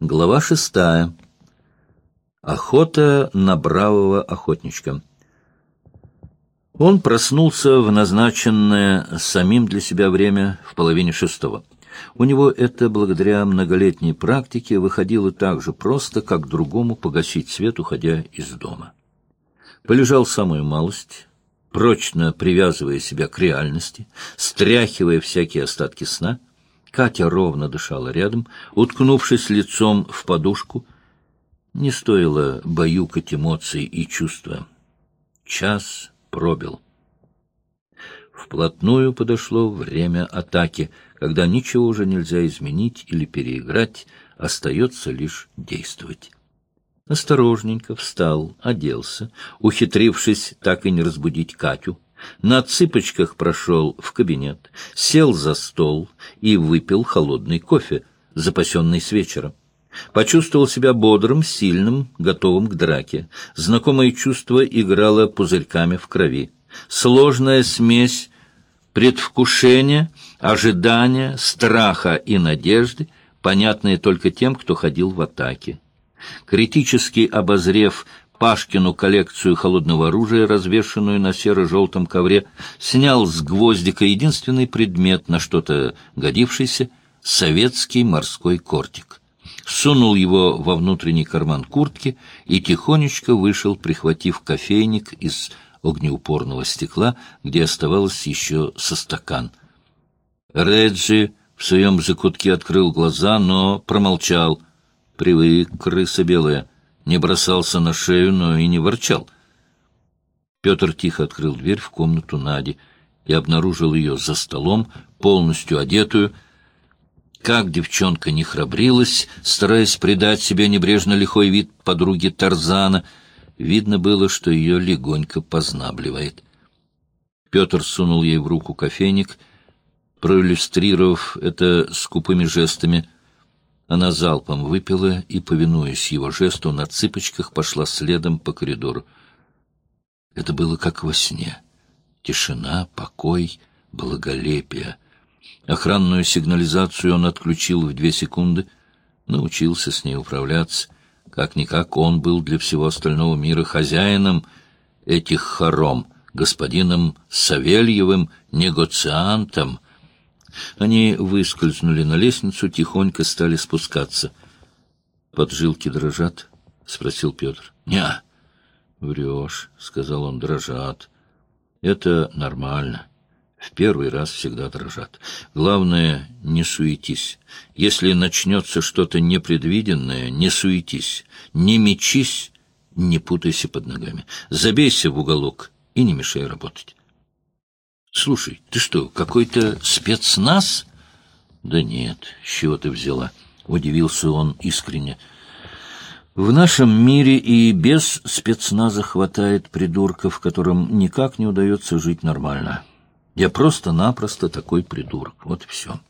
Глава шестая. Охота на бравого охотничка. Он проснулся в назначенное самим для себя время в половине шестого. У него это, благодаря многолетней практике, выходило так же просто, как другому погасить свет, уходя из дома. Полежал самую малость, прочно привязывая себя к реальности, стряхивая всякие остатки сна — Катя ровно дышала рядом, уткнувшись лицом в подушку. Не стоило баюкать эмоции и чувства. Час пробил. Вплотную подошло время атаки, когда ничего уже нельзя изменить или переиграть, остается лишь действовать. Осторожненько встал, оделся, ухитрившись так и не разбудить Катю, на цыпочках прошел в кабинет, сел за стол и выпил холодный кофе, запасенный с вечера. Почувствовал себя бодрым, сильным, готовым к драке. Знакомое чувство играло пузырьками в крови. Сложная смесь предвкушения, ожидания, страха и надежды, понятная только тем, кто ходил в атаке. Критически обозрев Пашкину коллекцию холодного оружия, развешенную на серо-желтом ковре, снял с гвоздика единственный предмет, на что-то годившийся — советский морской кортик. Сунул его во внутренний карман куртки и тихонечко вышел, прихватив кофейник из огнеупорного стекла, где оставалось еще со стакан. Реджи в своем закутке открыл глаза, но промолчал. Привык, крыса белая не бросался на шею, но и не ворчал. Петр тихо открыл дверь в комнату Нади и обнаружил ее за столом, полностью одетую. Как девчонка не храбрилась, стараясь придать себе небрежно лихой вид подруги Тарзана, видно было, что ее легонько познабливает. Петр сунул ей в руку кофейник, проиллюстрировав это скупыми жестами — она залпом выпила и, повинуясь его жесту, на цыпочках пошла следом по коридору. Это было как во сне. Тишина, покой, благолепие. Охранную сигнализацию он отключил в две секунды, научился с ней управляться. Как-никак он был для всего остального мира хозяином этих хором, господином Савельевым, негоциантом — они выскользнули на лестницу, тихонько стали спускаться. — Поджилки дрожат? — спросил Петр. — Не. — Врешь, — сказал он, — дрожат. — Это нормально. В первый раз всегда дрожат. Главное, не суетись. Если начнется что-то непредвиденное, не суетись. Не мечись, не путайся под ногами. Забейся в уголок и не мешай работать. Слушай, ты что, какой-то спецназ? Да нет, с чего ты взяла? Удивился он искренне. В нашем мире и без спецназа хватает придурков, которым никак не удается жить нормально. Я просто-напросто такой придурок. Вот и все.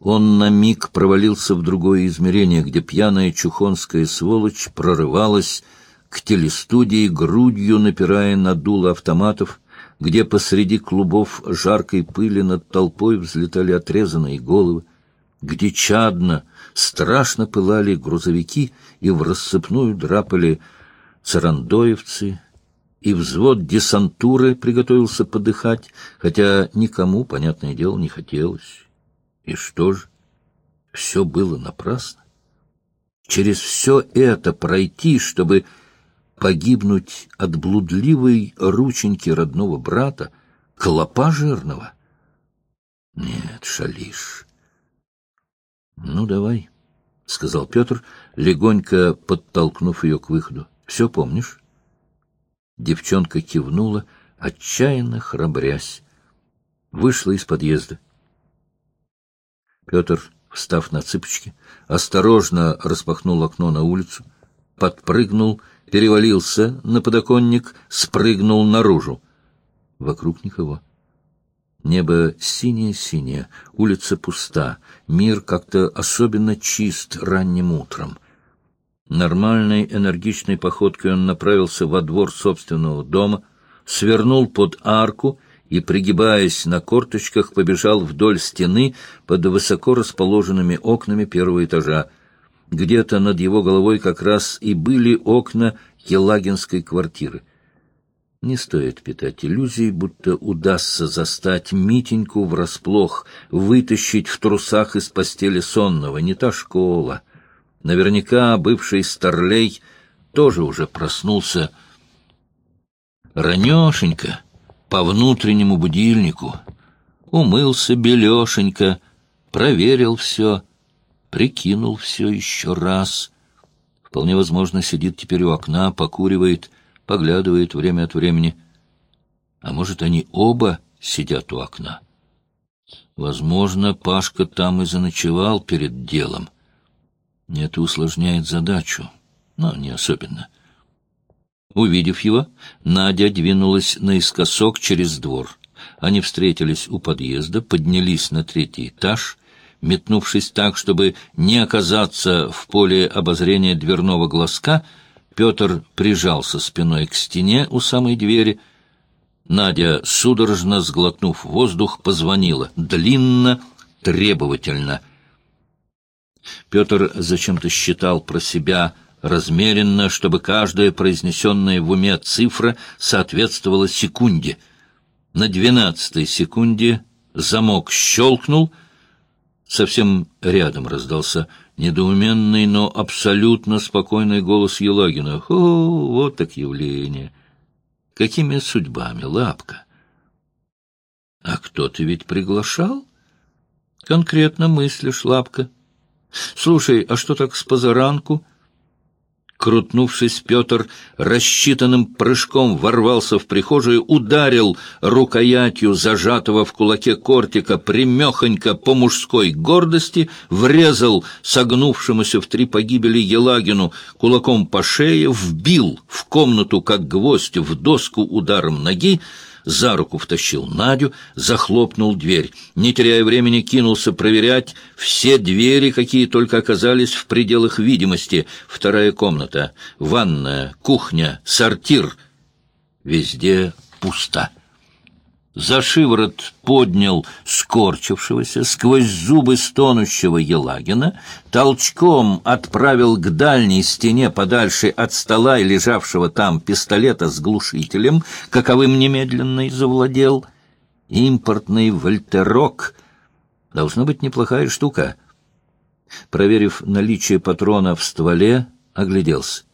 Он на миг провалился в другое измерение, где пьяная чухонская сволочь прорывалась к телестудии, грудью напирая на дуло автоматов, где посреди клубов жаркой пыли над толпой взлетали отрезанные головы, где чадно, страшно пылали грузовики и в рассыпную драпали царандоевцы, и взвод десантуры приготовился подыхать, хотя никому, понятное дело, не хотелось. И что же? Все было напрасно. Через все это пройти, чтобы погибнуть от блудливой рученьки родного брата, клопа жирного? Нет, шалишь. Ну, давай, — сказал Петр, легонько подтолкнув ее к выходу. Все помнишь? Девчонка кивнула, отчаянно храбрясь. Вышла из подъезда. Петр, встав на цыпочки, осторожно распахнул окно на улицу, подпрыгнул перевалился на подоконник, спрыгнул наружу. Вокруг никого. Небо синее-синее, улица пуста, мир как-то особенно чист ранним утром. Нормальной энергичной походкой он направился во двор собственного дома, свернул под арку и, пригибаясь на корточках, побежал вдоль стены под высоко расположенными окнами первого этажа. Где-то над его головой как раз и были окна Елагинской квартиры. Не стоит питать иллюзий, будто удастся застать Митеньку врасплох, вытащить в трусах из постели сонного. Не та школа. Наверняка бывший старлей тоже уже проснулся ранешенько, по внутреннему будильнику. Умылся белешенько, проверил все, прикинул все еще раз. Вполне возможно, сидит теперь у окна, покуривает, поглядывает время от времени. А может, они оба сидят у окна? Возможно, Пашка там и заночевал перед делом. Это усложняет задачу, но не особенно. Увидев его, Надя двинулась наискосок через двор. Они встретились у подъезда, поднялись на третий этаж, метнувшись так, чтобы не оказаться в поле обозрения дверного глазка, Петр прижался спиной к стене у самой двери. Надя, судорожно сглотнув воздух, позвонила. Длинно, требовательно. Петр зачем-то считал про себя размеренно, чтобы каждая произнесенная в уме цифра соответствовала секунде. На двенадцатой секунде замок щелкнул, совсем рядом раздался недоуменный, но абсолютно спокойный голос Елагина. «О, вот так явление! Какими судьбами, лапка?» «А кто ты ведь приглашал?» «Конкретно мыслишь, лапка». «Слушай, а что так с позаранку?» Крутнувшись, Петр рассчитанным прыжком ворвался в прихожую, ударил рукоятью зажатого в кулаке кортика примехонько по мужской гордости, врезал согнувшемуся в три погибели Елагину кулаком по шее, вбил в комнату, как гвоздь, в доску ударом ноги, за руку втащил Надю, захлопнул дверь. Не теряя времени, кинулся проверять все двери, какие только оказались в пределах видимости. Вторая комната, ванная, кухня, сортир. Везде пусто за шиворот поднял скорчившегося, сквозь зубы стонущего Елагина, толчком отправил к дальней стене подальше от стола и лежавшего там пистолета с глушителем, каковым немедленно и завладел. Импортный вольтерок. Должна быть неплохая штука. Проверив наличие патрона в стволе, огляделся.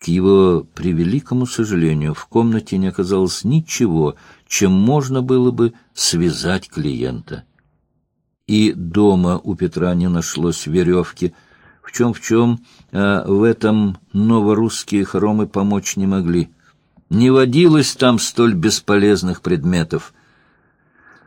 К его превеликому сожалению, в комнате не оказалось ничего, чем можно было бы связать клиента. И дома у Петра не нашлось веревки. В чем в чем, а в этом новорусские хоромы помочь не могли. Не водилось там столь бесполезных предметов —